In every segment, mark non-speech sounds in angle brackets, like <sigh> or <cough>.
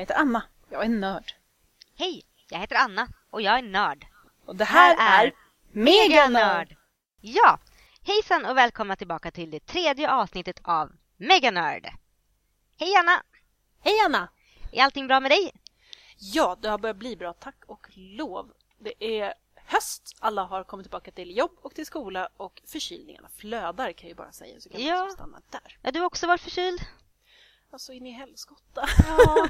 Jag heter Anna. Jag är nörd. Hej, jag heter Anna och jag är nörd. Och det här, här är Meganörd! Ja, hejsan och välkomna tillbaka till det tredje avsnittet av Meganörd. Hej Anna! Hej Anna! Är allting bra med dig? Ja, det har börjat bli bra, tack och lov. Det är höst, alla har kommit tillbaka till jobb och till skola och förkylningarna flödar kan jag ju bara säga. Så kan ja. man stanna där. Ja, du har också varit förkyld? Alltså in i helskotta. Ja,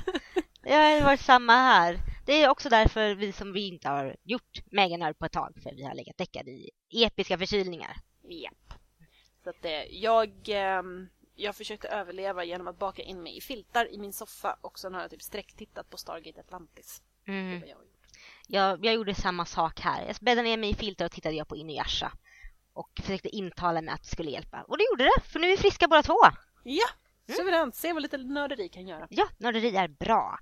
det har varit samma här. Det är också därför vi som vi inte har gjort Meganörd på ett tag, för vi har legat däckade i episka förkylningar. Japp. Så att eh, jag, eh, jag försökte överleva genom att baka in mig i filtar i min soffa och sen har jag typ sträcktittat på Stargate Atlantis. Mm. Det. Jag, jag gjorde samma sak här. Jag bäddade ner mig i filtar och tittade jag på Inuyasha. Och försökte intala mig att det skulle hjälpa. Och det gjorde det, för nu är vi friska båda två. Ja, suveränt. Se vad lite nörderi kan göra. Ja, nörderi är bra.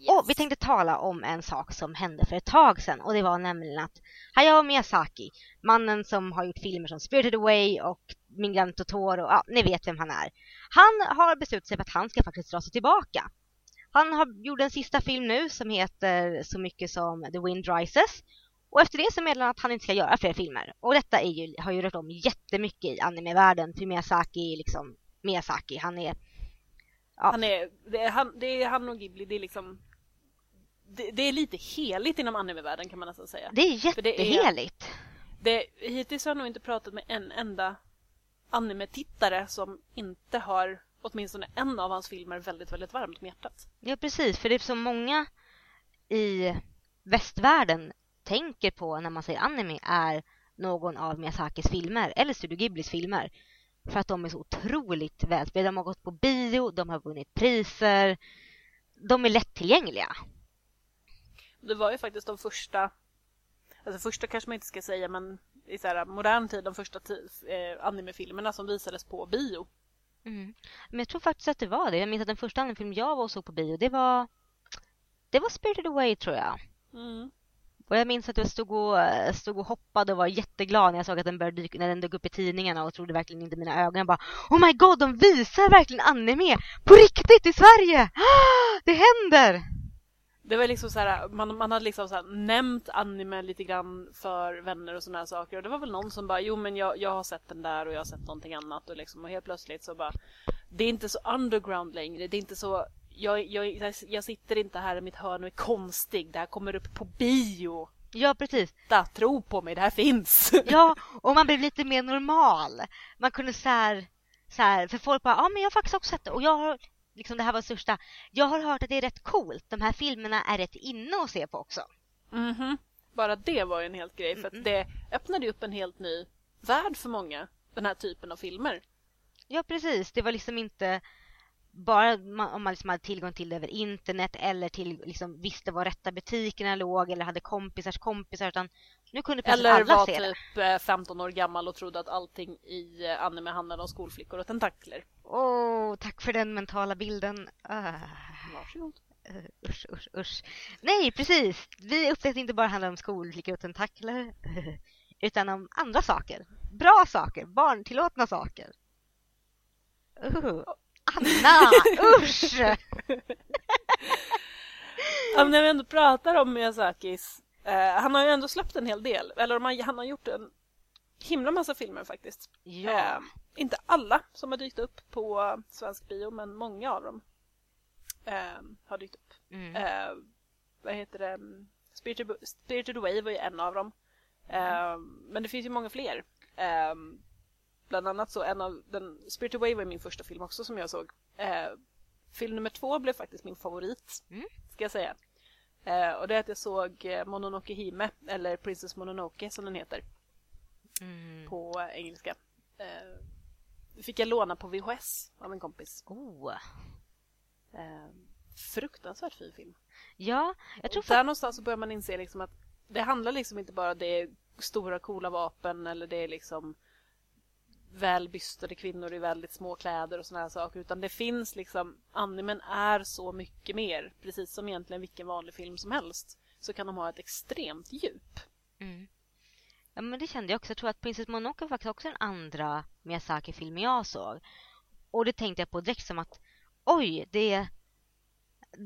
Yes. Och vi tänkte tala om en sak som hände för ett tag sedan. Och det var nämligen att Hayao Miyazaki, mannen som har gjort filmer som Spirited Away och Min Gran Totoro, ja, ni vet vem han är. Han har beslutat sig för att han ska faktiskt dra sig tillbaka. Han har gjort en sista film nu som heter så mycket som The Wind Rises. Och efter det så meddelar han att han inte ska göra fler filmer. Och detta är ju, har ju rört om jättemycket i animevärlden. För Miyazaki liksom Miyazaki. Han är... Ja. Han är, det, är han, det är han och Ghibli, det är liksom... Det, det är lite heligt inom animevärlden kan man nästan säga. Det är För det är- jätteheligt. Det, hittills har jag nog inte pratat med en enda anime-tittare som inte har åtminstone en av hans filmer väldigt, väldigt varmt om hjärtat. Ja, precis. För det är så många i västvärlden tänker på när man säger anime är någon av Miyazakis filmer eller Studio Ghiblis filmer. För att de är så otroligt välspelade. De har gått på bio, de har vunnit priser. De är lättillgängliga. Det var ju faktiskt de första, alltså första kanske man inte ska säga men i så här modern tid de första eh, animefilmerna som visades på bio. Mm. Men jag tror faktiskt att det var det. Jag minns att den första animefilm jag var och såg på bio, det var det var Spirited Away tror jag. Mm. Och jag minns att jag stod och, eh, stod och hoppade och var jätteglad när jag såg att den började dyka, när den dök upp i tidningarna och trodde verkligen inte mina ögon. Jag bara Oh my god, de visar verkligen anime på riktigt i Sverige! Ah, det händer! Det var liksom så här, man, man hade liksom så här nämnt anime lite grann för vänner och sådana här saker och det var väl någon som bara jo men jag, jag har sett den där och jag har sett någonting annat och liksom och helt plötsligt så bara det är inte så underground längre, det är inte så jag, jag, jag sitter inte här i mitt hörn och är konstig, det här kommer upp på bio. Ja, precis. Da, tro på mig, det här finns. <laughs> Ja, och man blev lite mer normal. Man kunde så här, så här för folk bara, ja men jag har faktiskt också sett det och jag har, liksom det här var största, jag har hört att det är rätt coolt, de här filmerna är rätt inne att se på också. Mhm. Bara det var ju en helt grej för att det öppnade upp en helt ny värld för många, den här typen av filmer. Ja, precis. Det var liksom inte bara ma- om man liksom hade tillgång till det över internet eller till, liksom, visste var rätta butikerna låg eller hade kompisars kompisar utan nu kunde plötsligt Eller alla var se det. typ eh, 15 år gammal och trodde att allting i eh, anime handlade om skolflickor och tentakler. Åh, tack för den mentala bilden. Ah. Varsågod. Uh, usch, usch, usch. Nej, precis. Vi upptäckte inte bara handlar om skolflickor och tentakler utan om andra saker. Bra saker, barntillåtna saker. Uh, Anna, usch! Ja, när vi ändå pratar om Miyazakis, eh, han har ju ändå släppt en hel del, eller han har gjort en himla massa filmer faktiskt. Ja, Eh, inte alla som har dykt upp på svensk bio, men många av dem eh, har dykt upp. mm. Eh, vad heter det? Spirited, Spirited Away var ju en av dem. Eh, men det finns ju många fler. Eh, bland annat så en av den, Spirited Away var min första film också som jag såg. Eh, film nummer två blev faktiskt min favorit, Mm. ska jag säga. Eh, och det är att jag såg eh, Mononoke Hime, eller Princess Mononoke som den heter Mm. på engelska. Eh, fick jag låna på VHS av en kompis. Oh. Eh, fruktansvärt fin film. Ja, jag tror Och där någonstans så börjar man inse liksom att det handlar liksom inte bara om det är stora coola vapen eller det är liksom välbystade kvinnor i väldigt små kläder och såna här saker utan det finns liksom animen är så mycket mer precis som egentligen vilken vanlig film som helst så kan de ha ett extremt djup. Mm. Ja, men det kände jag också. Jag tror att Princess Mononoke var faktiskt också den andra Miyazaki-filmen jag såg. Och det tänkte jag på direkt som att oj, det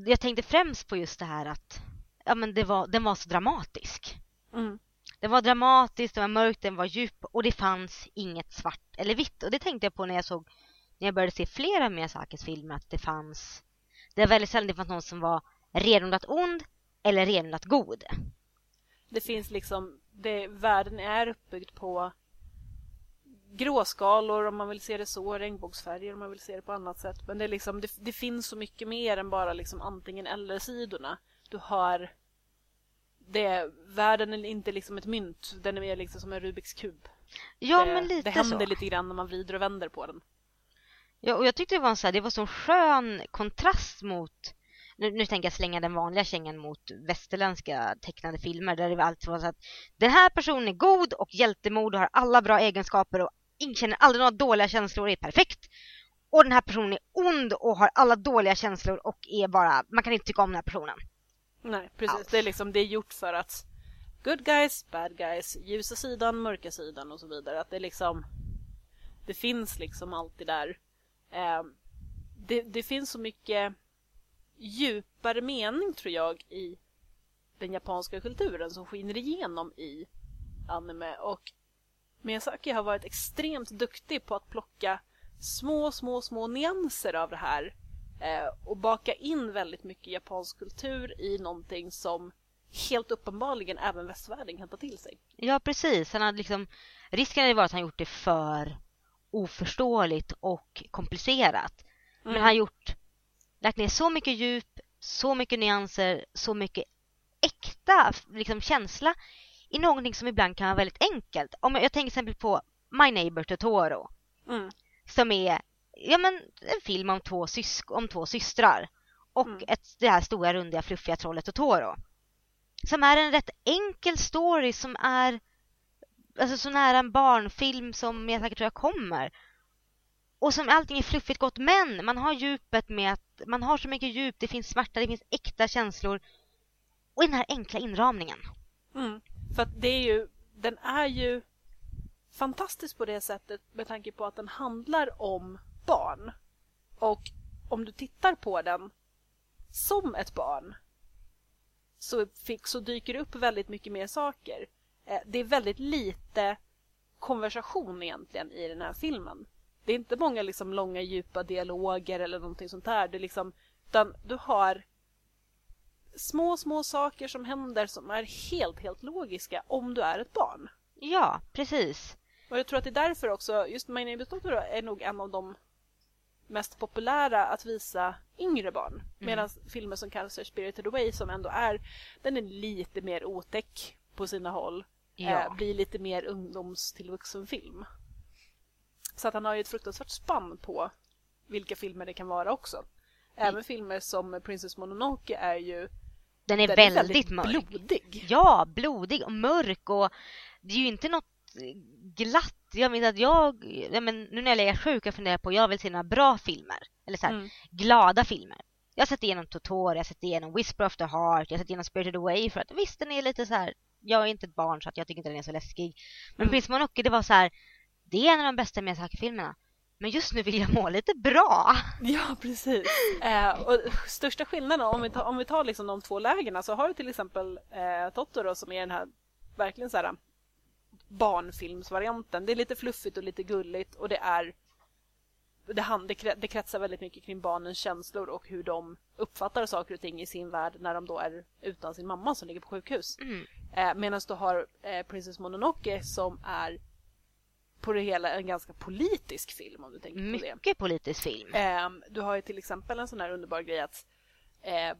jag tänkte främst på just det här att ja, men det var, den var så dramatisk. Mm. Den var dramatisk, den var mörk, den var djup och det fanns inget svart eller vitt. Och det tänkte jag på när jag såg, när jag började se flera Miyazakis filmer, att det fanns, det var väldigt sällan det fanns någon som var renodlat ond eller renodlat god. Det finns liksom, det, världen är uppbyggd på gråskalor om man vill se det så, regnbågsfärger om man vill se det på annat sätt. Men det, är liksom, det, det finns så mycket mer än bara liksom antingen eller-sidorna. Du har det, världen är inte liksom ett mynt, den är mer liksom som en Rubiks kub. Ja, det, men lite Det händer så. lite grann när man vrider och vänder på den. Ja, och jag tyckte det var en så här, det var så skön kontrast mot nu, nu tänker jag slänga den vanliga kängan mot västerländska tecknade filmer där det alltid var så att den här personen är god och hjältemod och har alla bra egenskaper och känner aldrig några dåliga känslor och är perfekt. Och den här personen är ond och har alla dåliga känslor och är bara, man kan inte tycka om den här personen. Nej, precis. Det är liksom, det är gjort för att good guys, bad guys, ljusa sidan, mörka sidan och så vidare. Att det är liksom, det finns liksom alltid där. Eh, det, det finns så mycket djupare mening tror jag i den japanska kulturen som skiner igenom i anime och Miyazaki har varit extremt duktig på att plocka små, små, små nyanser av det här och baka in väldigt mycket japansk kultur i någonting som helt uppenbarligen även västvärlden kan ta till sig. Ja, precis. Han hade liksom, risken hade varit att han gjort det för oförståeligt och komplicerat. Men Mm. han har gjort, lagt ner så mycket djup, så mycket nyanser, så mycket äkta liksom, känsla i någonting som ibland kan vara väldigt enkelt. Om jag, jag tänker till exempel på My Neighbor Totoro Mm. som är ja, men, en film om två, sysk om två systrar och Mm. ett, det här stora, rundiga, fluffiga trollet Totoro. Som är en rätt enkel story som är alltså, så nära en barnfilm som jag säkert tror jag kommer. Och som allting är fluffigt gott men man har djupet med att man har så mycket djup, det finns smärta, det finns äkta känslor och i den här enkla inramningen. Mm. För att det är ju, den är ju fantastisk på det sättet med tanke på att den handlar om barn. Och om du tittar på den som ett barn så, fick, så dyker det upp väldigt mycket mer saker. Eh, Det är väldigt lite konversation egentligen i den här filmen. Det är inte många liksom långa djupa dialoger eller någonting sånt där. Det är liksom, utan du har små, små saker som händer som är helt, helt logiska om du är ett barn. Ja, precis. Och jag tror att det är därför också, just My is Totoro är nog en av de mest populära att visa yngre barn. Medan filmer som Cancer Spirited Away som ändå är, den är lite mer otäck på sina håll. Ja. Eh, blir lite mer ungdoms till vuxenfilm. Så att han har ju ett fruktansvärt spann på vilka filmer det kan vara också. Även filmer som Princess Mononoke är ju Den är den väldigt, är väldigt mörk. blodig. Ja, blodig och mörk och det är ju inte något glatt. Jag minns att jag, ja, men nu när jag är sjuk, jag funderar på jag vill se några bra filmer. Eller så här, Mm. glada filmer. Jag har sett igenom Totoro, jag har sett igenom Whisper of the Heart, jag har sett igenom Spirited Away för att visst den är lite så här. Jag är inte ett barn så att jag tycker inte den är så läskig. Men Mm. Prince Mononoke det var så här. Det är en av de bästa Miyazaki-filmerna. Men just nu vill jag må lite bra. <laughs> Ja, precis. Eh, och största skillnaden om vi tar, om vi tar liksom de två lägena så har du till exempel eh, Totoro som är den här verkligen så här barnfilmsvarianten. Det är lite fluffigt och lite gulligt och det är det, hand- det, kre- det kretsar väldigt mycket kring barnens känslor och hur de uppfattar saker och ting i sin värld när de då är utan sin mamma som ligger på sjukhus. Mm. Eh, Medan du har eh, Princess Mononoke som är på det hela en ganska politisk film om du tänker på det. Mycket politisk film. Ehm, du har ju till exempel en sån här underbar grej att eh,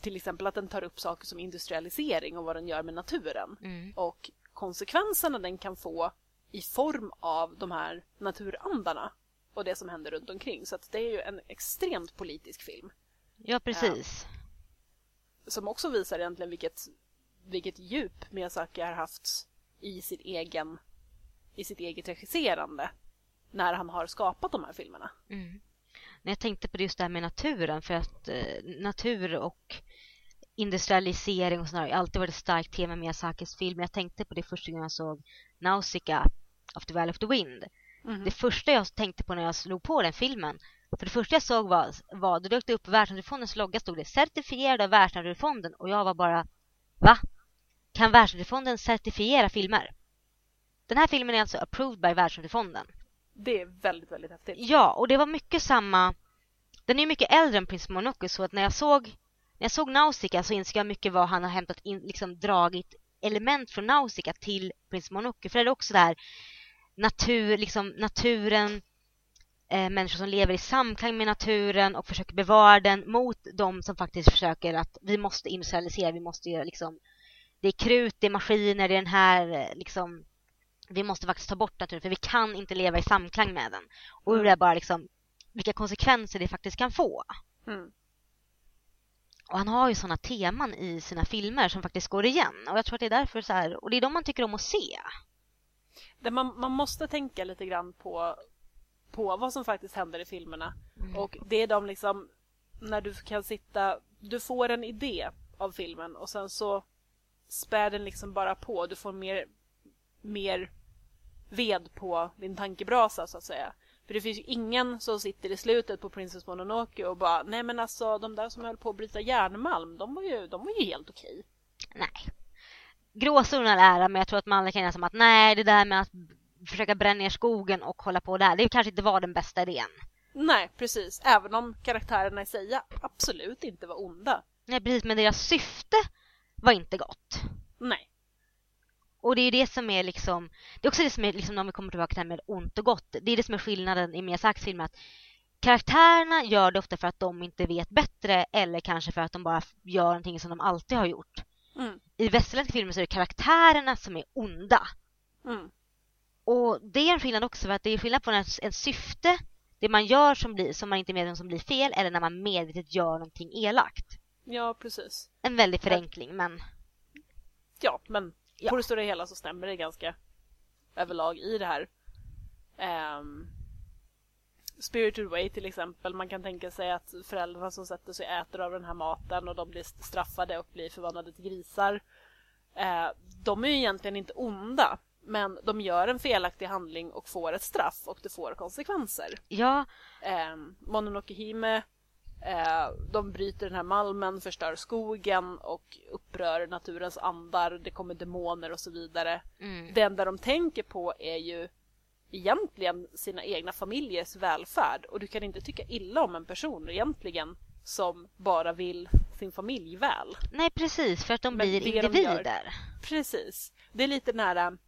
till exempel att den tar upp saker som industrialisering och vad den gör med naturen Mm. och konsekvenserna den kan få i form av de här naturandarna och det som händer runt omkring. Så det är ju en extremt politisk film Ja, precis. som också visar egentligen vilket, vilket djup Miyazaki har haft i sin egen i sitt eget regisserande när han har skapat de här filmerna. Mm. Jag tänkte på just det här med naturen för att eh, natur och industrialisering och sådär har alltid varit ett starkt tema i Miyazakis film. Jag tänkte på det första gången jag såg Nausicaa of the Valley of the Wind. Mhm. Det första jag tänkte på när jag slog på den filmen För det första jag såg var, var då dök det upp Världsnaturfondens logga stod det certifierad av Världsnaturfonden och jag var bara va? Kan Världsnaturfonden certifiera filmer? Den här filmen är alltså approved by Världsnaturfonden. Det är väldigt, väldigt häftigt. Ja, och det var mycket samma... Den är mycket äldre än Prince Mononoke så att när jag såg när jag såg Nausicaa så insåg jag mycket vad han har hämtat in, liksom dragit element från Nausicaa till Prince Mononoke. För det är också där natur, liksom naturen, eh, människor som lever i samklang med naturen och försöker bevara den mot de som faktiskt försöker att vi måste industrialisera, vi måste göra liksom det är krut, det är maskiner, det är den här eh, liksom vi måste faktiskt ta bort naturen för vi kan inte leva i samklang med den. Och hur mm. det är bara liksom vilka konsekvenser det faktiskt kan få. Mm. Och han har ju sådana teman i sina filmer som faktiskt går igen. Och jag tror att det är därför så här, och det är de man tycker om att se. Det man, man måste tänka lite grann på, på vad som faktiskt händer i filmerna. Mm. Och det är de liksom, när du kan sitta, du får en idé av filmen och sen så spär den liksom bara på. Du får mer, mer ved på din tankebrasa så att säga. För det finns ju ingen som sitter i slutet på Princess Mononoke och bara nej men alltså de där som höll på att bryta järnmalm de var ju, de var ju helt okej. Nej. Gråzonen är ära men jag tror att man kan känna som att nej det där med att försöka bränna ner skogen och hålla på där det kanske inte var den bästa idén. Nej precis, även om karaktärerna i sig absolut inte var onda. Nej precis men deras syfte var inte gott. Nej. Och det är det som är liksom, det är också det som är liksom, om vi kommer tillbaka till det här med ont och gott, det är det som är skillnaden i Miyazakis filmer att karaktärerna gör det ofta för att de inte vet bättre eller kanske för att de bara gör någonting som de alltid har gjort. Mm. I västerländska filmer så är det karaktärerna som är onda. Mm. Och det är en skillnad också för att det är skillnad på en, en syfte, det man gör som, blir, som man inte är medveten som blir fel eller när man medvetet gör någonting elakt. Ja, precis. En väldig förenkling, men... Ja, men ja. på det stora hela så stämmer det ganska överlag i det här. Um, Spirited Way till exempel, man kan tänka sig att föräldrarna som sätter sig och äter av den här maten och de blir straffade och blir förvandlade till grisar. Uh, de är ju egentligen inte onda, men de gör en felaktig handling och får ett straff och det får konsekvenser. Ja. Um, Mononoke Hime Eh, de bryter den här malmen, förstör skogen och upprör naturens andar. Det kommer demoner och så vidare. Mm. Det enda de tänker på är ju egentligen sina egna familjers välfärd. Och du kan inte tycka illa om en person egentligen som bara vill sin familj väl. Nej, precis, för att de blir individer. De precis. Det är lite nära...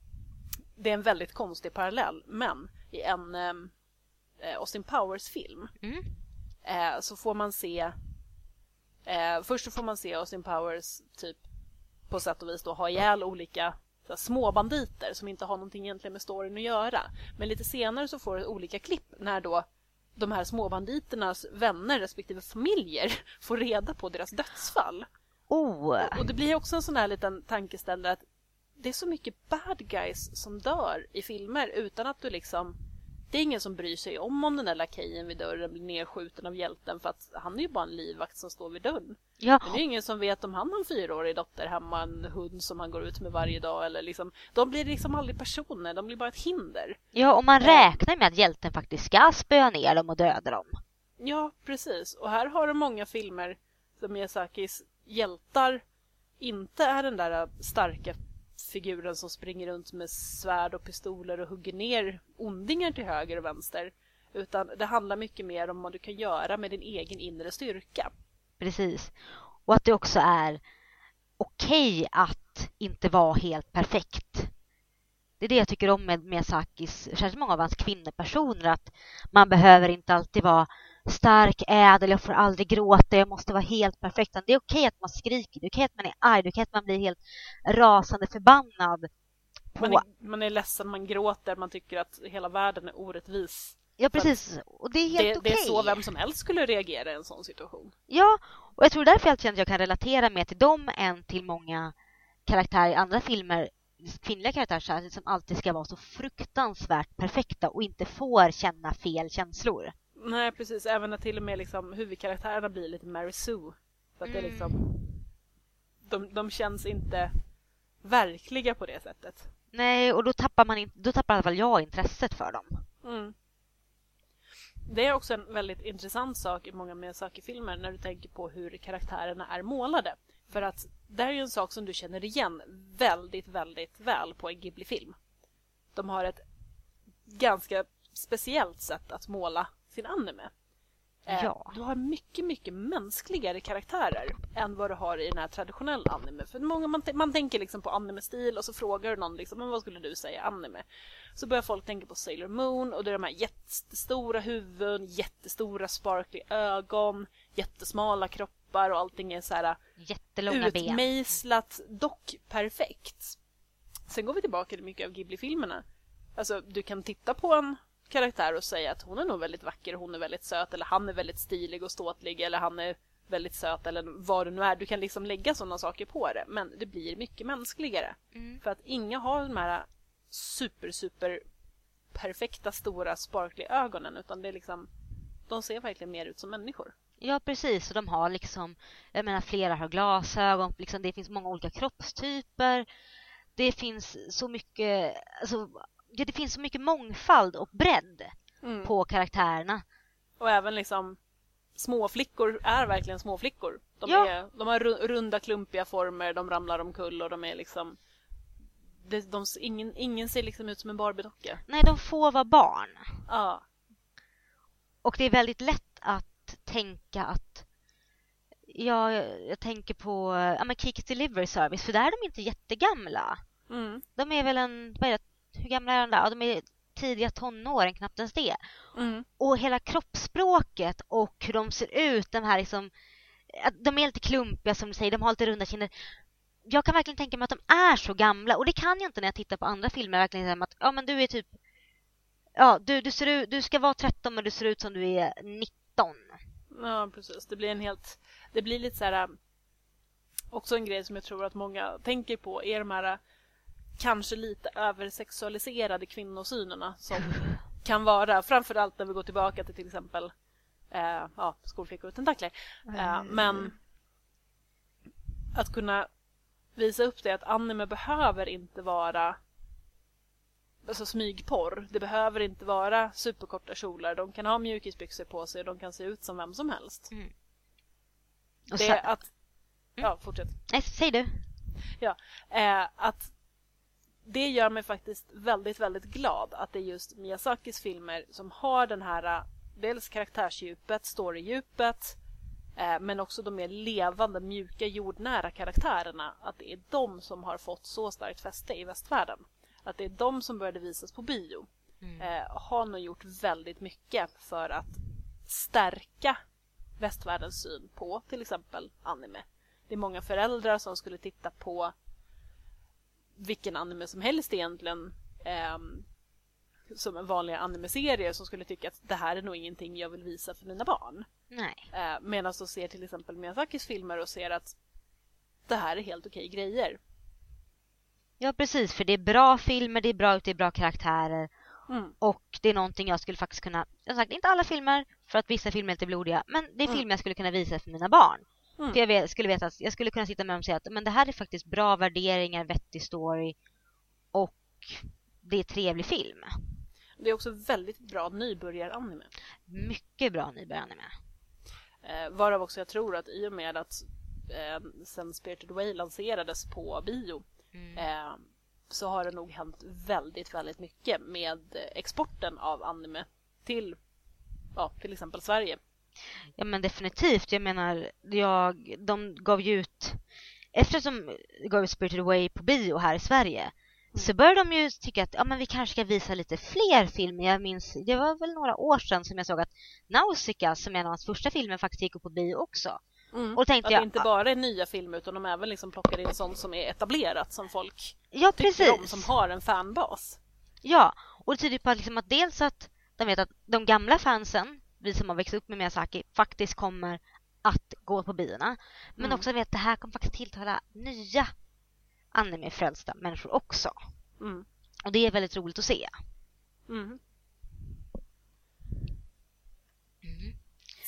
Det är en väldigt konstig parallell, men i en eh, Austin Powers-film mm eh, så får man se eh, Först så får man se Austin Powers typ på sätt och vis då ha ihjäl olika så små banditer som inte har någonting egentligen med storyn att göra. Men lite senare så får du olika klipp när då de här småbanditernas vänner respektive familjer <laughs> får reda på deras dödsfall. Oh. Och det blir också en sån här liten tankeställare att det är så mycket bad guys som dör i filmer utan att du liksom det är ingen som bryr sig om om den där lakejen vid dörren blir nedskjuten av hjälten för att han är ju bara en livvakt som står vid dörren. Ja. Men det är ingen som vet om han har en fyraårig dotter hemma, en hund som han går ut med varje dag eller liksom. De blir liksom aldrig personer, de blir bara ett hinder. Ja, och man eh. räknar med att hjälten faktiskt ska spöa ner dem och döda dem. Ja, precis. Och här har du många filmer som Miyazakis hjältar inte är den där starka figuren som springer runt med svärd och pistoler och hugger ner ondingar till höger och vänster. Utan det handlar mycket mer om vad du kan göra med din egen inre styrka. Precis. Och att det också är okej okay att inte vara helt perfekt. Det är det jag tycker om med Miyazakis, särskilt många av hans kvinnopersoner, att man behöver inte alltid vara stark, ädel, jag får aldrig gråta, jag måste vara helt perfekt. Det är okej att man skriker, det är okej att man är arg, det är okej att man blir helt rasande förbannad. På... Man, är, man är ledsen, man gråter, man tycker att hela världen är orättvis. Ja, precis. Och det är helt det, okej. Det är så vem som helst skulle reagera i en sån situation. Ja, och jag tror därför jag känner att jag kan relatera mer till dem än till många karaktärer i andra filmer kvinnliga karaktärer som alltid ska vara så fruktansvärt perfekta och inte får känna fel känslor. Nej, precis. Även när till och med liksom, huvudkaraktärerna blir lite Mary Sue. Så att det är liksom... De, de känns inte verkliga på det sättet. Nej, och då tappar man in, då tappar i alla fall jag intresset för dem. Mm. det är också en väldigt intressant sak i många Miyazaki-filmer när du tänker på hur karaktärerna är målade. För att det här är ju en sak som du känner igen väldigt, väldigt väl på en Ghibli-film. De har ett ganska speciellt sätt att måla sin anime. Eh, Ja. Du har mycket, mycket mänskligare karaktärer än vad du har i den här traditionella anime. För många, man, man tänker liksom på anime-stil och så frågar du någon liksom, men vad skulle du säga anime? Så börjar folk tänka på Sailor Moon och det är de här jättestora huvuden, jättestora sparkly ögon, jättesmala kroppar och allting är så här Jättelånga ben. utmejslat, dock perfekt. Sen går vi tillbaka till mycket av Ghibli-filmerna. Alltså, du kan titta på en karaktär och säga att hon är nog väldigt vacker, hon är väldigt söt, eller han är väldigt stilig och ståtlig, eller han är väldigt söt, eller vad det nu är. Du kan liksom lägga sådana saker på det, men det blir mycket mänskligare. Mm. För att inga har de här super, super perfekta, stora, sparkly ögonen, utan det är liksom de ser verkligen mer ut som människor. Ja, precis. Och de har liksom, jag menar flera har glasögon, liksom, det finns många olika kroppstyper. Det finns så mycket, alltså, ja, det finns så mycket mångfald och bredd Mm. på karaktärerna. Och även liksom småflickor är verkligen småflickor. De, Ja. är, de har ru- runda klumpiga former, de ramlar omkull och de är liksom... Det, de, ingen, ingen ser liksom ut som en Barbiedocka. Nej, de får vara barn. Ja. Och det är väldigt lätt att tänka att Ja, jag, tänker på ja, men Kikis Delivery Service, för där är de inte jättegamla. Mm. De är väl en, vad är det, hur gamla är de där? Ja, de är tidiga tonåren, knappt ens det. Mm. Och hela kroppsspråket och hur de ser ut, de här liksom de är lite klumpiga som du säger, de har lite runda kinder. Jag kan verkligen tänka mig att de är så gamla och det kan jag inte när jag tittar på andra filmer. Verkligen att, ja men du är typ Ja, du, du, ser ut, du ska vara 13 men du ser ut som du är 19. Ja, precis. Det blir en helt... Det blir lite så här... äh, Också en grej som jag tror att många tänker på är de här kanske lite översexualiserade kvinnosynerna som kan vara, framförallt när vi går tillbaka till till exempel eh, ja, skolflickor och tentakler. Eh, men att kunna visa upp det att anime behöver inte vara alltså smygporr. Det behöver inte vara superkorta kjolar. De kan ha mjukisbyxor på sig och de kan se ut som vem som helst. Och Det så, är att... Ja, fortsätt. nej, säg du. Ja, eh, att det gör mig faktiskt väldigt, väldigt glad att det är just Miyazakis filmer som har den här eh, dels karaktärsdjupet, storydjupet eh, men också de mer levande, mjuka, jordnära karaktärerna. Att det är de som har fått så starkt fäste i västvärlden. Att det är de som började visas på bio. Eh, har nog gjort väldigt mycket för att stärka västvärldens syn på till exempel anime. Det är många föräldrar som skulle titta på vilken anime som helst egentligen ehm, som en vanlig anime-serie som skulle tycka att det här är nog ingenting jag vill visa för mina barn. Nej. Eh, Medan de ser till exempel Miyazakis filmer och ser att det här är helt okej grejer. Ja, precis. För det är bra filmer, det är bra det är bra karaktärer. Mm. Och det är någonting jag skulle faktiskt kunna, jag har sagt inte alla filmer för att vissa filmer är lite blodiga, men det är Mm. filmer jag skulle kunna visa för mina barn. Mm. För jag skulle veta att jag skulle kunna sitta med dem och säga att men det här är faktiskt bra värderingar, vettig story och det är trevlig film. Det är också väldigt bra nybörjaranime. Mycket bra nybörjande med. Eh, varav också jag tror att i och med att eh, sen Spirited Away lanserades på bio Mm. eh, så har det nog hänt väldigt, väldigt mycket med exporten av anime till ja, till exempel Sverige. Ja men definitivt. Jag menar, jag, de gav ju ut eftersom de gav ut Spirited Away på bio här i Sverige så började de ju tycka att ja, men vi kanske ska visa lite fler filmer. Jag minns, det var väl några år sedan som jag såg att Nausicaa som är en av hans första filmer faktiskt gick upp på bio också. Mm. Och tänkte att jag, det inte bara är nya filmer utan de även liksom plockar in sånt som är etablerat som folk ja tycker om, precis. som har en fanbas. Ja, och det tyder på att, liksom att dels att de vet att de gamla fansen, vi som har växt upp med Miyazaki, faktiskt kommer att gå på biorna. Men Mm. också att det här kommer faktiskt tilltala nya anime-frälsta människor också. Mm. Och det är väldigt roligt att se. Mm.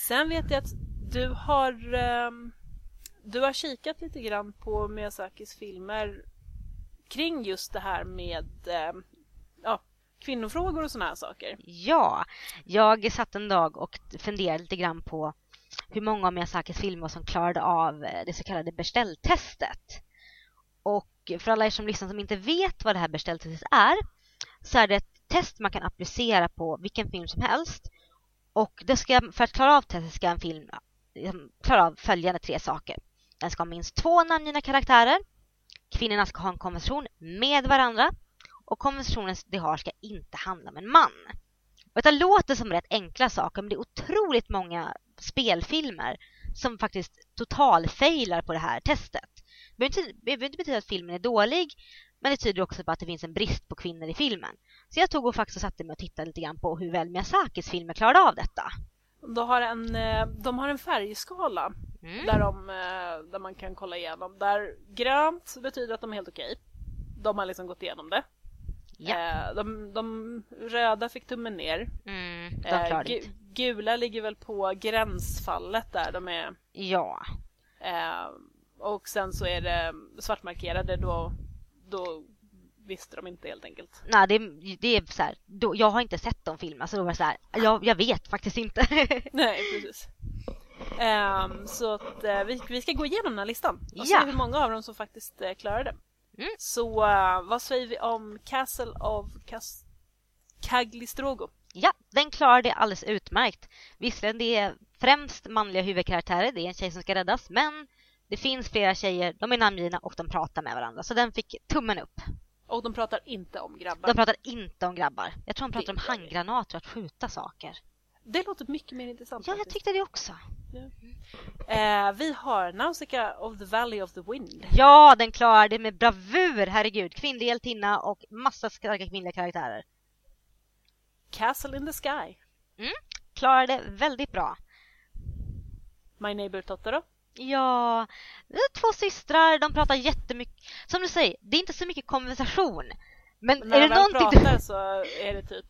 Sen vet jag att du har ehm, du har kikat lite grann på Miyazakis filmer kring just det här med ehm, ja, kvinnofrågor och sådana här saker. Ja, jag satt en dag och funderade lite grann på hur många av Miyazakis filmer som klarade av eh, det så kallade beställtestet. Och för alla er som lyssnar som inte vet vad det här beställtestet är så är det ett test man kan applicera på vilken film som helst. Och det ska, för att klara av testet ska en film liksom, klara av följande tre saker. Den ska ha minst två namngivna karaktärer. Kvinnorna ska ha en konversation med varandra. Och konversationen de har ska inte handla om en man. Och det låter som rätt enkla saker men det är otroligt många spelfilmer som faktiskt totalfailar på det här testet. Det behöver inte betyda att filmen är dålig men det tyder också på att det finns en brist på kvinnor i filmen. Så jag tog och faktiskt satte mig och tittade lite grann på hur väl Miyazakis filmer klarade av detta. De har en, eh, de har en färgskala mm. där, de, eh, där man kan kolla igenom. Där grönt betyder att de är helt okej. De har liksom gått igenom det. Ja. Eh, de, de röda fick tummen ner. Mm, de gu, gula ligger väl på gränsfallet där de är. Ja. Och sen så är det svartmarkerade då, då visste de inte helt enkelt. Nej, det, det är så här, då, jag har inte sett de filmerna så då var det så här, jag, jag vet faktiskt inte. <laughs> Nej, precis. Um, så att, uh, vi, vi ska gå igenom den här listan och ja. se hur många av dem som faktiskt uh, klarar det. Mm. Så uh, vad säger vi om Castle of Cas Cagliostrogo? Ja, den klarar det alldeles utmärkt. Visserligen det är främst manliga huvudkaraktärer, det är en tjej som ska räddas, men det finns flera tjejer, de är namngivna och de pratar med varandra. Så den fick tummen upp. Och de pratar inte om grabbar. De pratar inte om grabbar. Jag tror de pratar om handgranater och att skjuta saker. Det låter mycket mer intressant. Ja, jag tyckte det också. Eh, vi har Nausicaa of the Valley of the Wind. Ja, den klarar det med bravur, herregud. Kvinnlig hjältinna och massa starka kvinnliga karaktärer. Castle in the Sky. Mm, klarar det väldigt bra. My Neighbor Totoro. Ja, två systrar, de pratar jättemycket. Som du säger, det är inte så mycket konversation. Men, men när är det de någonting pratar du... så är det typ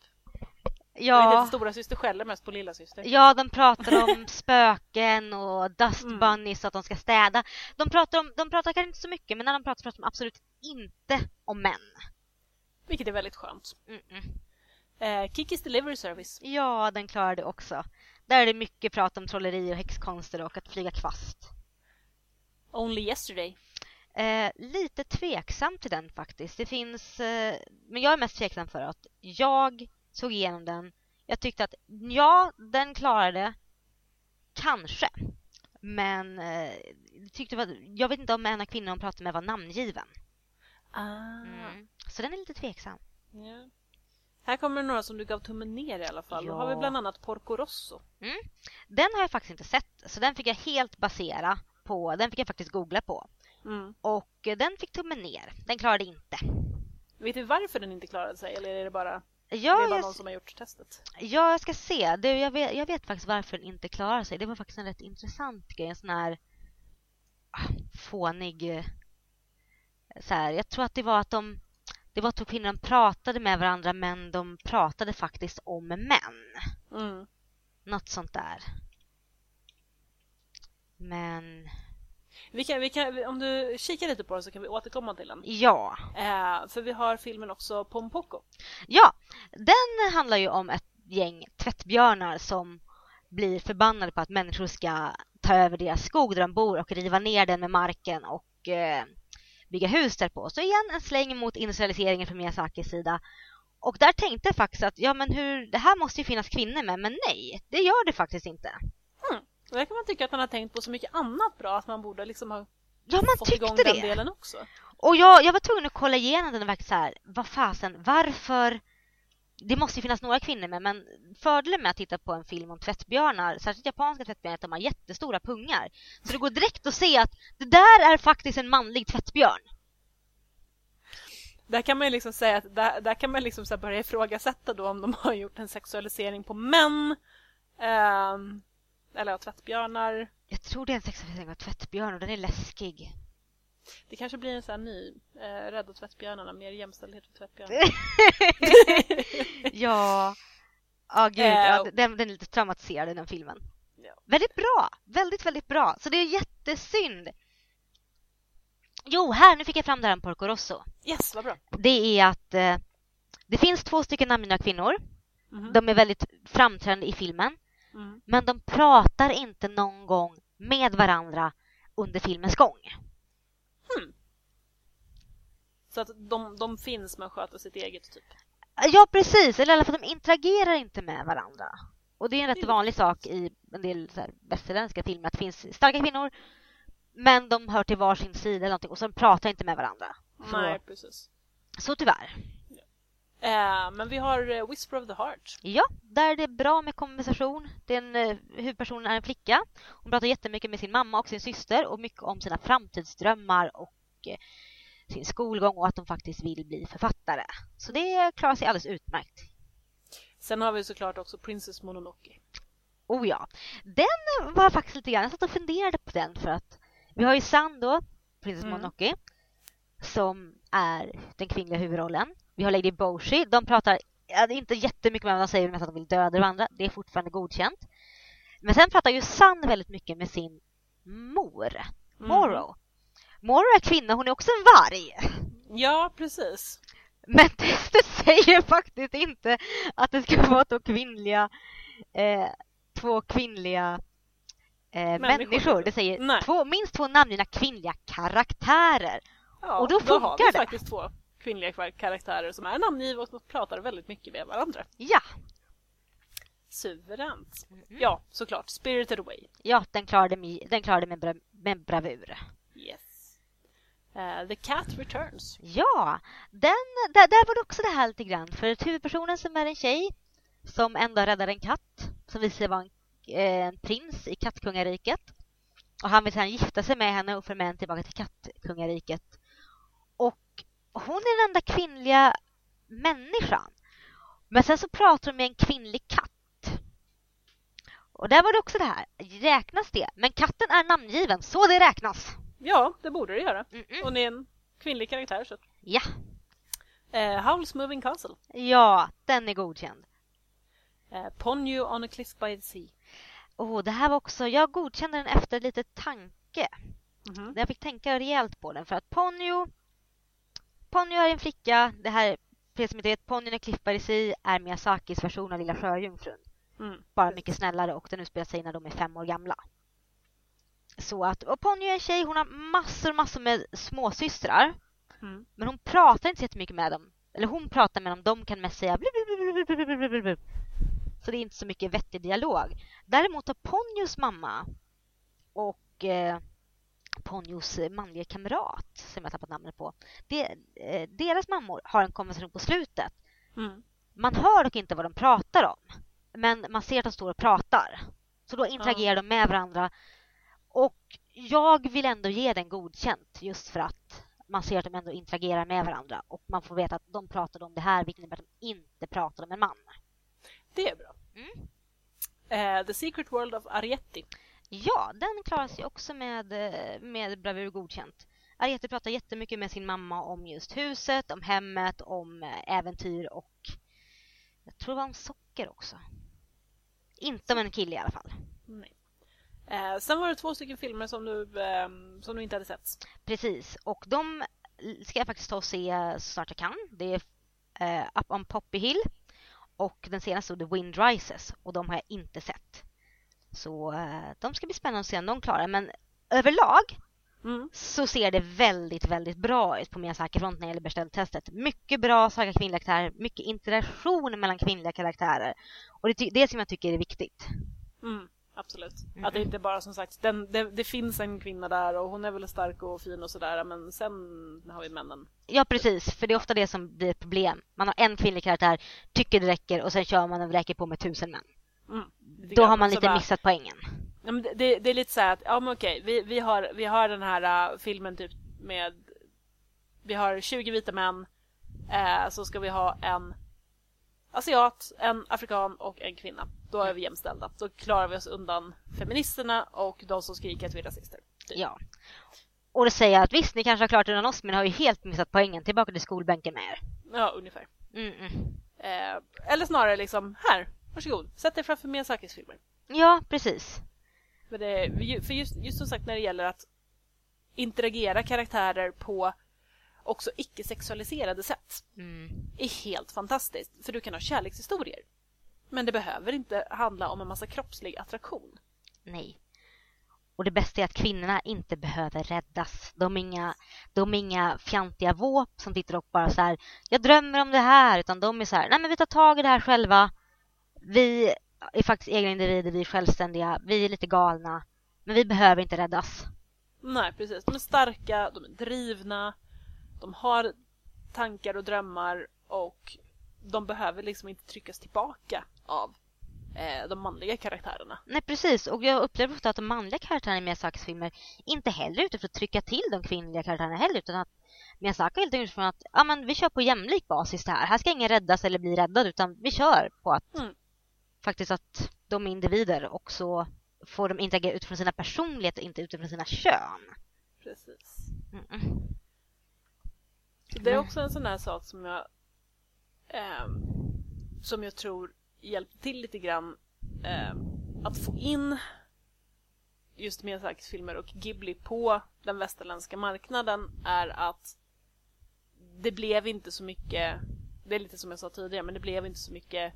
Ja. Är stora syster skäller mest på lilla syster. Ja, de pratar om <laughs> spöken och dust mm. bunnies och att de ska städa. De pratar, om, de pratar kanske inte så mycket, men när de pratar pratar de absolut inte om män. Vilket är väldigt skönt. Mm -mm. Eh, Kikis Delivery Service. Ja, den klarar det också. Där är det mycket prat om trolleri och häxkonster och att flyga kvast. Only Yesterday. Eh, lite tveksam till den faktiskt. Det finns, eh, men jag är mest tveksam för att jag såg igenom den. Jag tyckte att ja, den klarade kanske. Men eh, tyckte var, jag vet inte om en av kvinnorna hon pratade med var namngiven. Ah. Mm. Så den är lite tveksam. Yeah. Här kommer några som du gav tummen ner i alla fall. Ja. Då har vi bland annat Porco Rosso. Mm. Den har jag faktiskt inte sett, så den fick jag helt basera på, den fick jag faktiskt googla på. Mm. Och den fick tummen ner. Den klarade inte. Vet du varför den inte klarade sig eller är det bara, ja, det är bara någon som har gjort testet? Ja, jag ska se. Det, jag, vet, jag vet faktiskt varför den inte klarade sig. Det var faktiskt en rätt intressant grej. En sån här ah, fånig... Så här, jag tror att det var att de... Det var att kvinnorna pratade med varandra men de pratade faktiskt om män. Mm. Något sånt där. Men... Vi kan, vi kan, om du kikar lite på den så kan vi återkomma till den. Ja. Eh, för vi har filmen också Pompoko. Ja, den handlar ju om ett gäng tvättbjörnar som blir förbannade på att människor ska ta över deras skog där de bor och riva ner den med marken och eh, bygga hus där på. Så igen en släng mot industrialiseringen från Miyazakis sida. Och där tänkte jag faktiskt att ja men hur, det här måste ju finnas kvinnor med, men nej, det gör det faktiskt inte. Och där kan man tycka att han har tänkt på så mycket annat bra att man borde liksom ha ja, man fått igång det. den delen också. Och jag, jag var tvungen att kolla igenom den och verkligen så här, vad fasen, varför det måste ju finnas några kvinnor med, men fördelen med att titta på en film om tvättbjörnar, särskilt japanska tvättbjörnar, är att de har jättestora pungar. Så det går direkt att se att det där är faktiskt en manlig tvättbjörn. Där kan man liksom säga att där, där kan man liksom så börja ifrågasätta då om de har gjort en sexualisering på män. Um, eller ja, tvättbjörnar. Jag tror det är en sexualisering av tvättbjörn och den är läskig. Det kanske blir en sån här ny, eh, Rädda tvättbjörnarna, mer jämställdhet för tvättbjörnar. <laughs> ja, ja gud, uh, ja, den, den är lite traumatiserad den filmen. Ja. Väldigt bra, väldigt, väldigt bra. Så det är jättesynd. Jo, här, nu fick jag fram det här om Porco Rosso. Yes, vad bra. Det är att eh, Det finns två stycken namngivna kvinnor. Mhm. De är väldigt framträdande i filmen. Mm. Men de pratar inte någon gång med varandra under filmens gång. Så att de, de finns men sköter sitt eget typ. Ja, precis. Eller i alla fall, de interagerar inte med varandra. Och det är en rätt är vanlig sak i en del så här västerländska filmer att det finns starka kvinnor men de hör till varsin sida eller någonting och så de pratar inte med varandra. Så, Nej, precis. så tyvärr. Eh, men vi har eh, Whisper of the Heart. Ja, där är det bra med konversation. Den, eh, huvudpersonen är en flicka. Hon pratar jättemycket med sin mamma och sin syster och mycket om sina framtidsdrömmar och sin skolgång och att de faktiskt vill bli författare. Så det klarar sig alldeles utmärkt. Sen har vi såklart också Princess Mononoke. Oh ja. Den var faktiskt lite grann, jag satt och funderade på den för att vi har ju San då, Princess Mm. Mononoke, som är den kvinnliga huvudrollen. Vi har Lady Boshi, de pratar ja, det är inte jättemycket med vad de säger att de vill döda varandra. Det är fortfarande godkänt. Men sen pratar ju San väldigt mycket med sin mor, Mm. Moro. Moro är kvinna, hon är också en varg. Ja, precis. Men <laughs> testet säger faktiskt inte att det ska vara två kvinnliga, eh, två kvinnliga eh, Människor, människor. Det säger två, minst två namngivna kvinnliga karaktärer. Ja, Och då har funkar vi det. faktiskt två kvinnliga karaktärer som är namngivna och som pratar väldigt mycket med varandra. Ja, Suveränt. Mm. Ja, såklart. Spirited Away. ja den klarade, med, den klarade med, bra, med bravur. Yes. Eh, The Cat Returns. Ja, den, där, där var det också det här lite grann. För huvudpersonen som är en tjej som ändå räddar en katt som visar sig vara en, eh, en prins i kattkungariket. Och han vill sedan gifta sig med henne och föra med henne tillbaka till kattkungariket. Hon är den enda kvinnliga människan. Men sen så pratar de med en kvinnlig katt. Och där var det också det här. Räknas det? Men katten är namngiven, så det räknas. Ja, det borde det göra. Mm-mm. Hon är en kvinnlig karaktär. Så. Ja, Eh, Howl's Moving Castle. ja, den är godkänd. Eh, Ponyo on a Cliff by the Sea. Oh, det här var också, jag godkände den efter lite tanke. Mhm. Jag fick tänka rejält på den för att Ponyo Ponyo är en flicka. Det här, för er som inte vet, Ponyon och Klipparisi är Miyazakis version av Lilla Sjöjungfrun. Mm. Bara mycket snällare och den utspelar sig när de är fem år gamla. Så att, och Ponyo är en tjej, hon har massor, massor med småsystrar. Mm. Men hon pratar inte så jättemycket med dem. Eller hon pratar med dem, de kan mest säga blablabla. Så det är inte så mycket vettig dialog. Däremot har Ponjos mamma och eh, Ponyos manliga kamrat, som jag tappat namnet på, det, eh, deras mammor har en konversation på slutet. Mm. Man hör dock inte vad de pratar om, men man ser att de står och pratar. Så då interagerar de med varandra. Och jag vill ändå ge den godkänt just för att man ser att de ändå interagerar med varandra och man får veta att de pratade om det här vilket innebär att de inte pratar om en man. Det är bra. Mm. Eh, The Secret World of Arietti. Ja, den klarar sig också med, eh, med bravur godkänt. Ariete pratar jättemycket med sin mamma om just huset, om hemmet, om eh, äventyr och jag tror det var om socker också. Inte om en kille i alla fall. Nej. Eh, sen var det två stycken filmer som du, ehm, som du inte hade sett. Precis, och de ska jag faktiskt ta och se så snart jag kan. Det är eh, Up on Poppy Hill och den senaste The Wind Rises och de har jag inte sett. Så eh, de ska bli spännande att se om de klarar men överlag Mm. så ser det väldigt, väldigt bra ut på Miyazaki-fronten när det gäller beställtestet. Mycket bra starka kvinnliga karaktärer, mycket interaktion mellan kvinnliga karaktärer. Och det är det som jag tycker är viktigt. Mm. Absolut. Mm. Att det inte bara som sagt, den, det, det finns en kvinna där och hon är väl stark och fin och sådär men sen har vi männen. Ja, precis. För det är ofta det som blir ett problem. Man har en kvinnlig karaktär, tycker det räcker och sen kör man och vräker på med tusen män. Mm. Då har man lite bara- missat poängen. Ja, men det- det, är lite så här att, ja men okej, vi, vi, har, vi har den här uh, filmen typ med, vi har 20 vita män, eh, så ska vi ha en asiat, en afrikan och en kvinna. Då är vi jämställda. Då klarar vi oss undan feministerna och de som skriker att vi är rasister. Typ. Ja. Och då säger jag att visst, ni kanske har klarat undan oss, men har ju helt missat poängen. Tillbaka till skolbänken med er. Ja, ungefär. Mm -mm. Eh, eller snarare liksom, här, varsågod, sätt dig framför Miyazakis filmer. Ja, precis. För, det, för just, just som sagt när det gäller att interagera karaktärer på också icke-sexualiserade sätt Mm. är helt fantastiskt. För du kan ha kärlekshistorier. Men det behöver inte handla om en massa kroppslig attraktion. Nej. Och det bästa är att kvinnorna inte behöver räddas. De är inga, de är inga fjantiga våp som sitter och bara så här, jag drömmer om det här, utan de är så här, nej men vi tar tag i det här själva. Vi är faktiskt egna individer, vi är självständiga, vi är lite galna, men vi behöver inte räddas. Nej, precis. De är starka, de är drivna, de har tankar och drömmar och de behöver liksom inte tryckas tillbaka av eh, de manliga karaktärerna. Nej precis, och jag upplever ofta att de manliga karaktärerna i Miyazakis filmer inte heller är ute för att trycka till de kvinnliga karaktärerna heller, utan att Miyazaki helt enkelt från att ja, men vi kör på jämlik basis det här. Här ska ingen räddas eller bli räddad, utan vi kör på att Mm. Faktiskt att de är individer och så får de interagera utifrån sina personligheter, inte utifrån sina kön. Precis. Mm. Det är också en sån här sak som jag ehm, som jag tror hjälpte till lite grann ehm, att få in just Miyazakis filmer och Ghibli på den västerländska marknaden är att det blev inte så mycket, det är lite som jag sa tidigare, men det blev inte så mycket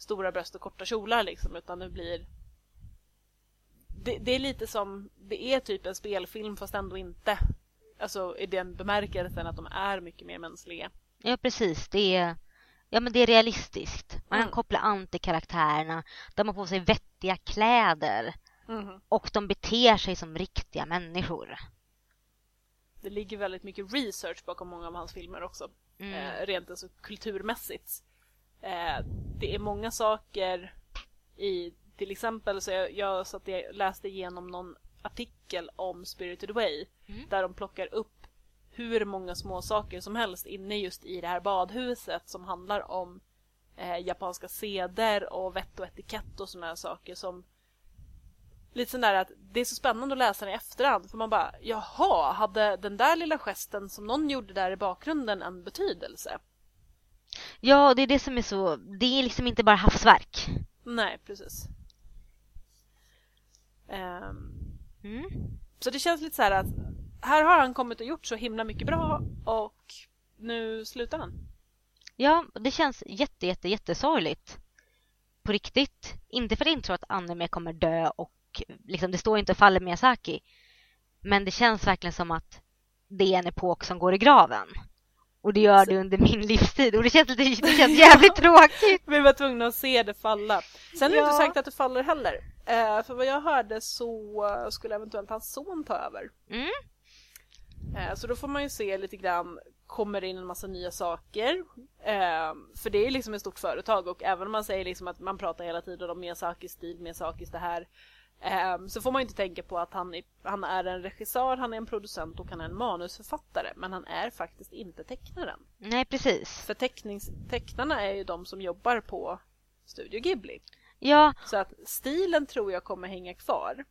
stora bröst och korta kjolar liksom, utan det blir det, det är lite som, det är typ en spelfilm fast ändå inte. Alltså i den bemärkelsen att de är mycket mer mänskliga. Ja, precis. Det är, ja, men det är realistiskt. Man kan Mm. koppla an till karaktärerna. De har på sig vettiga kläder och de beter sig som riktiga människor. Det ligger väldigt mycket research bakom många av hans filmer också. Mm. Eh, rent alltså kulturmässigt. Eh, det är många saker i, till exempel så jag, jag satt och läste igenom någon artikel om Spirited Away Mm. där de plockar upp hur många små saker som helst inne just i det här badhuset som handlar om eh, japanska seder och vett och etikett och sådana här saker som lite sån där att det är så spännande att läsa den i efterhand för man bara jaha, hade den där lilla gesten som någon gjorde där i bakgrunden en betydelse? Ja, det är det som är så... Det är liksom inte bara havsverk. Nej, precis. Ehm, Mm. så det känns lite så här att här har han kommit och gjort så himla mycket bra och nu slutar han. Ja, det känns jätte, jätte, jättesorgligt. På riktigt. Inte för att jag inte tror att anime kommer dö och liksom, det står inte och faller med Miyazaki. Men det känns verkligen som att det är en epok som går i graven. Och det gör det under min livstid. Och det känns, lite, det känns jävligt <laughs> tråkigt. Vi var tvungna att se det falla. Sen är det Ja. inte säkert att det faller heller. Eh, för vad jag hörde så skulle eventuellt hans son ta över. Mm. Eh, så då får man ju se lite grann, kommer det in en massa nya saker? Eh, för det är liksom ett stort företag och även om man säger liksom att man pratar hela tiden om Miyazakis stil, Miyazakis det här. Eh, så får man inte tänka på att han är, han är en regissör, han är en producent och han är en manusförfattare. Men han är faktiskt inte tecknaren. Nej, precis. För tecknings, tecknarna är ju de som jobbar på Studio Ghibli. Ja, Så att stilen tror jag kommer hänga kvar.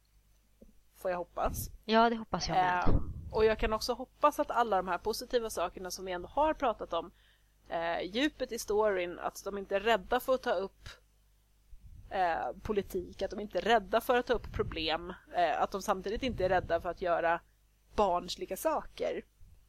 Får jag hoppas. ja det hoppas jag med. Ehm, och jag kan också hoppas att alla de här positiva sakerna som vi ändå har pratat om, eh, djupet i storyn, att de inte är rädda för att ta upp eh, politik, att de inte är rädda för att ta upp problem, eh, att de samtidigt inte är rädda för att göra barnsliga saker,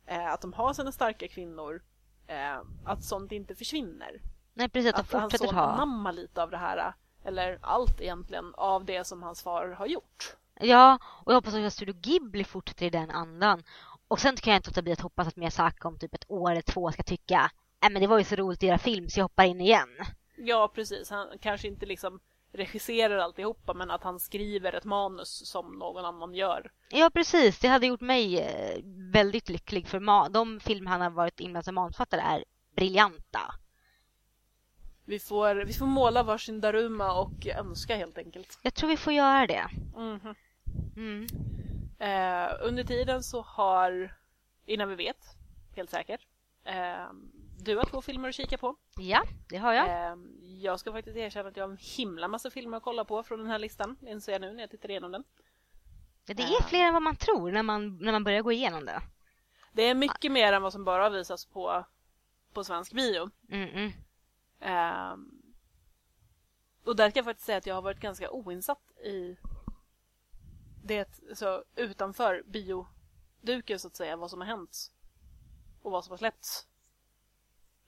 eh, att de har sina starka kvinnor, eh, att sånt inte försvinner. Nej, precis. Att Att hans fortsätter ha. anammar lite av det här, eller allt egentligen, av det som hans far har gjort. Ja, och jag hoppas att Studio Ghibli fortsätter i den andan. Och sen kan jag inte låta bli att hoppas att Miyazaki om typ ett år eller två ska tycka Nej men det var ju så roligt att göra film så jag hoppar in igen. Ja, precis. Han kanske inte liksom regisserar alltihopa, men att han skriver ett manus som någon annan gör. Ja precis, det hade gjort mig eh, väldigt lycklig för de filmer han har varit inblandad som manusförfattare är briljanta. Vi får, vi får måla varsin Daruma och önska helt enkelt. Jag tror vi får göra det. Mhm. Mm. Eh, under tiden så har, innan vi vet, helt säkert, eh, du har två filmer att kika på. Ja, det har jag. Eh, jag ska faktiskt erkänna att jag har en himla massa filmer att kolla på från den här listan, inser jag nu när jag tittar igenom den. Det är fler än vad man tror när man, när man börjar gå igenom det. Det är mycket mer än vad som bara visas på, på svensk bio. Mm -mm. Ehm, och där kan jag faktiskt säga att jag har varit ganska oinsatt i det så utanför bioduken så att säga, vad som har hänt och vad som har släppts.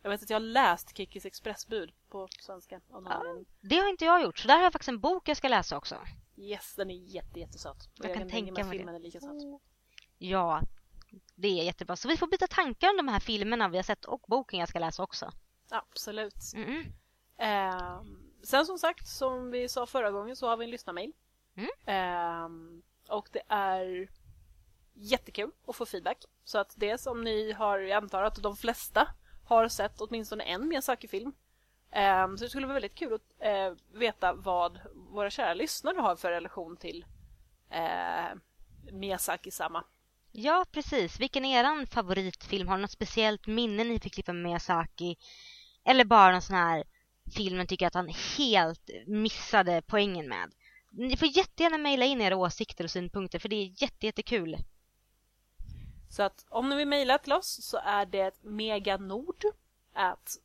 Jag vet att jag har läst Kickis expressbud på svenska. Av någon Ja. Det har inte jag gjort, så där har jag faktiskt en bok jag ska läsa också. Yes, den är jätte, jättesöt. Och Jag kan tänka mig att mig det. filmen är lika söt. Ja, det är jättebra. Så vi får byta tankar om de här filmerna vi har sett och boken jag ska läsa också. Absolut. Mm. Ehm, sen som sagt, som vi sa förra gången så har vi en lyssnarmail. Mm. Ehm, och det är jättekul att få feedback. Så att det som ni har, jag antar att de flesta har sett åtminstone en Miyazaki-film. Um, ehm, så det skulle vara väldigt kul att uh, veta vad våra kära lyssnare har för relation till uh, Miyazaki-sama. Ja, precis. Vilken är eran favoritfilm? Har ni något speciellt minne ni fick klippa med Miyazaki? Eller bara någon sån här film ni tycker att han helt missade poängen med? Ni får jättegärna mejla in era åsikter och synpunkter för det är jätte, jättekul. Så att om ni vill mejla till oss så är det meganord at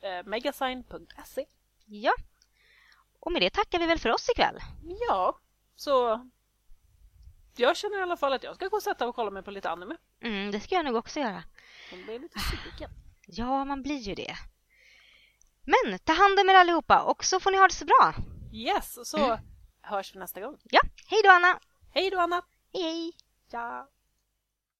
eh, megasign.se Ja. Och med det tackar vi väl för oss ikväll. Ja, så jag känner i alla fall att jag ska gå och sätta och kolla mig på lite anime. Mm, det ska jag nog också göra. Jag blir lite sugen. Ja, man blir ju det. Men ta hand om er allihopa och så får ni ha det så bra. Yes, så hörs vi nästa gång. Ja, hej då Anna! Hej då Anna! Hej hej! Ja.